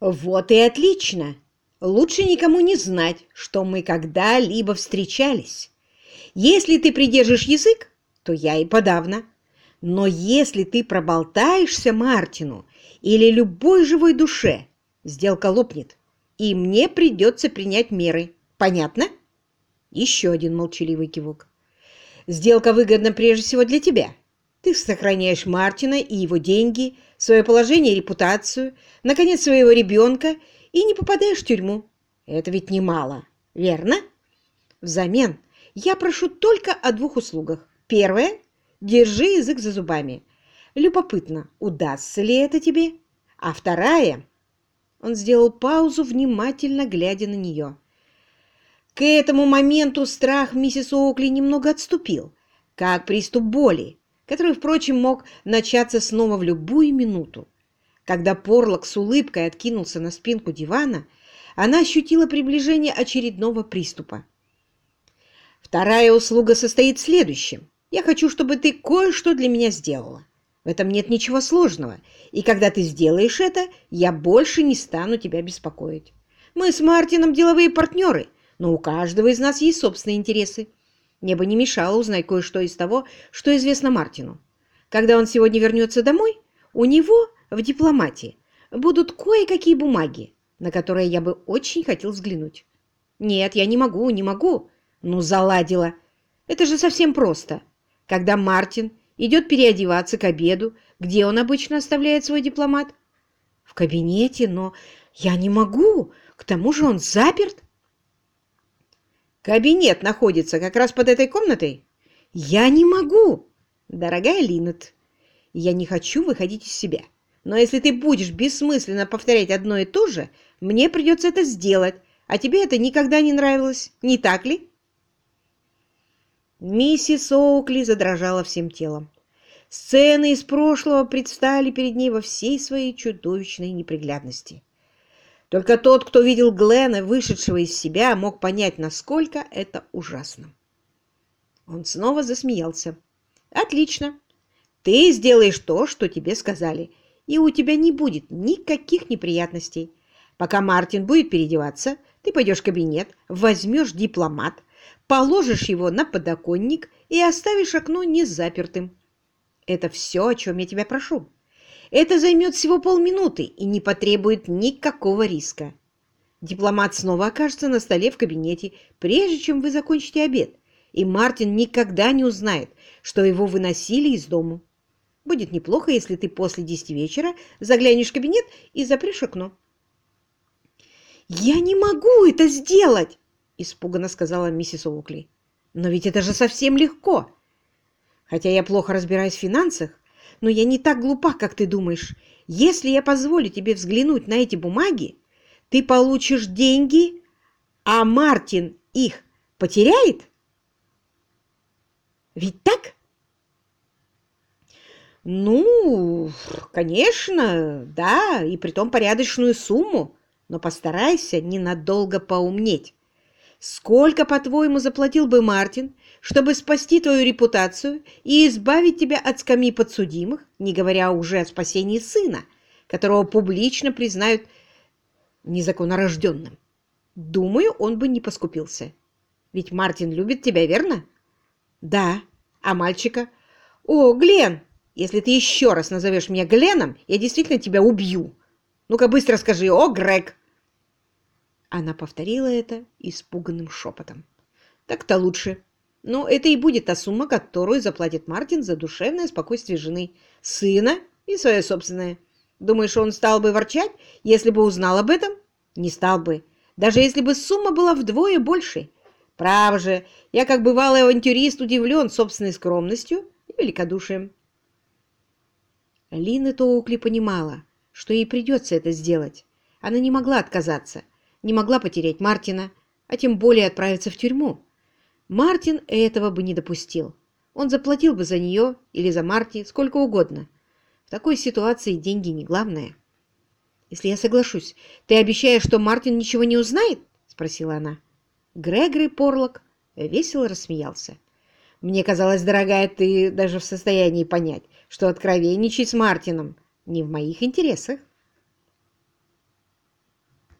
Вот и отлично. Лучше никому не знать, что мы когда-либо встречались. Если ты придержишь язык, то я и подавно. Но если ты проболтаешься Мартину или любой живой душе, сделка лопнет, и мне придется принять меры. Понятно? Еще один молчаливый кивок. Сделка выгодна прежде всего для тебя. Ты сохраняешь Мартина и его деньги, свое положение и репутацию, наконец, своего ребенка, и не попадаешь в тюрьму. Это ведь немало, верно? Взамен я прошу только о двух услугах. Первое – держи язык за зубами. Любопытно, удастся ли это тебе? А вторая – он сделал паузу, внимательно глядя на нее. К этому моменту страх миссис Оукли немного отступил, как приступ боли, который, впрочем, мог начаться снова в любую минуту. Когда Порлок с улыбкой откинулся на спинку дивана, она ощутила приближение очередного приступа. Вторая услуга состоит в следующем. Я хочу, чтобы ты кое-что для меня сделала. В этом нет ничего сложного, и когда ты сделаешь это, я больше не стану тебя беспокоить. Мы с Мартином деловые партнеры, но у каждого из нас есть собственные интересы. Мне бы не мешало узнать кое-что из того, что известно Мартину. Когда он сегодня вернется домой, у него в дипломатии будут кое-какие бумаги, на которые я бы очень хотел взглянуть. Нет, я не могу, не могу. Ну, заладила. Это же совсем просто. Когда Мартин идет переодеваться к обеду, где он обычно оставляет свой дипломат? В кабинете, но я не могу. К тому же он заперт. Кабинет находится как раз под этой комнатой. Я не могу. Дорогая Линнет, я не хочу выходить из себя. Но если ты будешь бессмысленно повторять одно и то же, мне придется это сделать, а тебе это никогда не нравилось, не так ли? Миссис Оукли задрожала всем телом. Сцены из прошлого предстали перед ней во всей своей чудовищной неприглядности. Только тот, кто видел Глена, вышедшего из себя, мог понять, насколько это ужасно. Он снова засмеялся. «Отлично. Ты сделаешь то, что тебе сказали, и у тебя не будет никаких неприятностей. Пока Мартин будет переодеваться, ты пойдешь в кабинет, возьмешь дипломат, положишь его на подоконник и оставишь окно незапертым. Это все, о чем я тебя прошу. Это займет всего полминуты и не потребует никакого риска. Дипломат снова окажется на столе в кабинете, прежде чем вы закончите обед, и Мартин никогда не узнает, что его выносили из дому. Будет неплохо, если ты после десяти вечера заглянешь в кабинет и запрешь окно. «Я не могу это сделать!» — испуганно сказала миссис Оукли. «Но ведь это же совсем легко. Хотя я плохо разбираюсь в финансах, но я не так глупа, как ты думаешь. Если я позволю тебе взглянуть на эти бумаги, ты получишь деньги, а Мартин их потеряет? Ведь так?» «Ну, конечно, да, и притом порядочную сумму, но постарайся ненадолго поумнеть. Сколько, по-твоему, заплатил бы Мартин, чтобы спасти твою репутацию и избавить тебя от скамьи подсудимых, не говоря уже о спасении сына, которого публично признают незаконнорожденным? Думаю, он бы не поскупился. Ведь Мартин любит тебя, верно? Да. А мальчика? О, Глен, если ты еще раз назовешь меня Гленом, я действительно тебя убью. Ну-ка быстро скажи «О, Грег!» Она повторила это испуганным шепотом. Так-то лучше. Но это и будет та сумма, которую заплатит Мартин за душевное спокойствие жены, сына и свое собственное. Думаешь, он стал бы ворчать, если бы узнал об этом? Не стал бы. Даже если бы сумма была вдвое больше. Право же, я как бывалый авантюрист удивлен собственной скромностью и великодушием. Лина Тоукли понимала, что ей придется это сделать. Она не могла отказаться не могла потерять Мартина, а тем более отправиться в тюрьму. Мартин этого бы не допустил. Он заплатил бы за нее или за Марти сколько угодно. В такой ситуации деньги не главное. «Если я соглашусь, ты обещаешь, что Мартин ничего не узнает?» — спросила она. Грегори Порлок весело рассмеялся. «Мне казалось, дорогая, ты даже в состоянии понять, что откровенничать с Мартином не в моих интересах».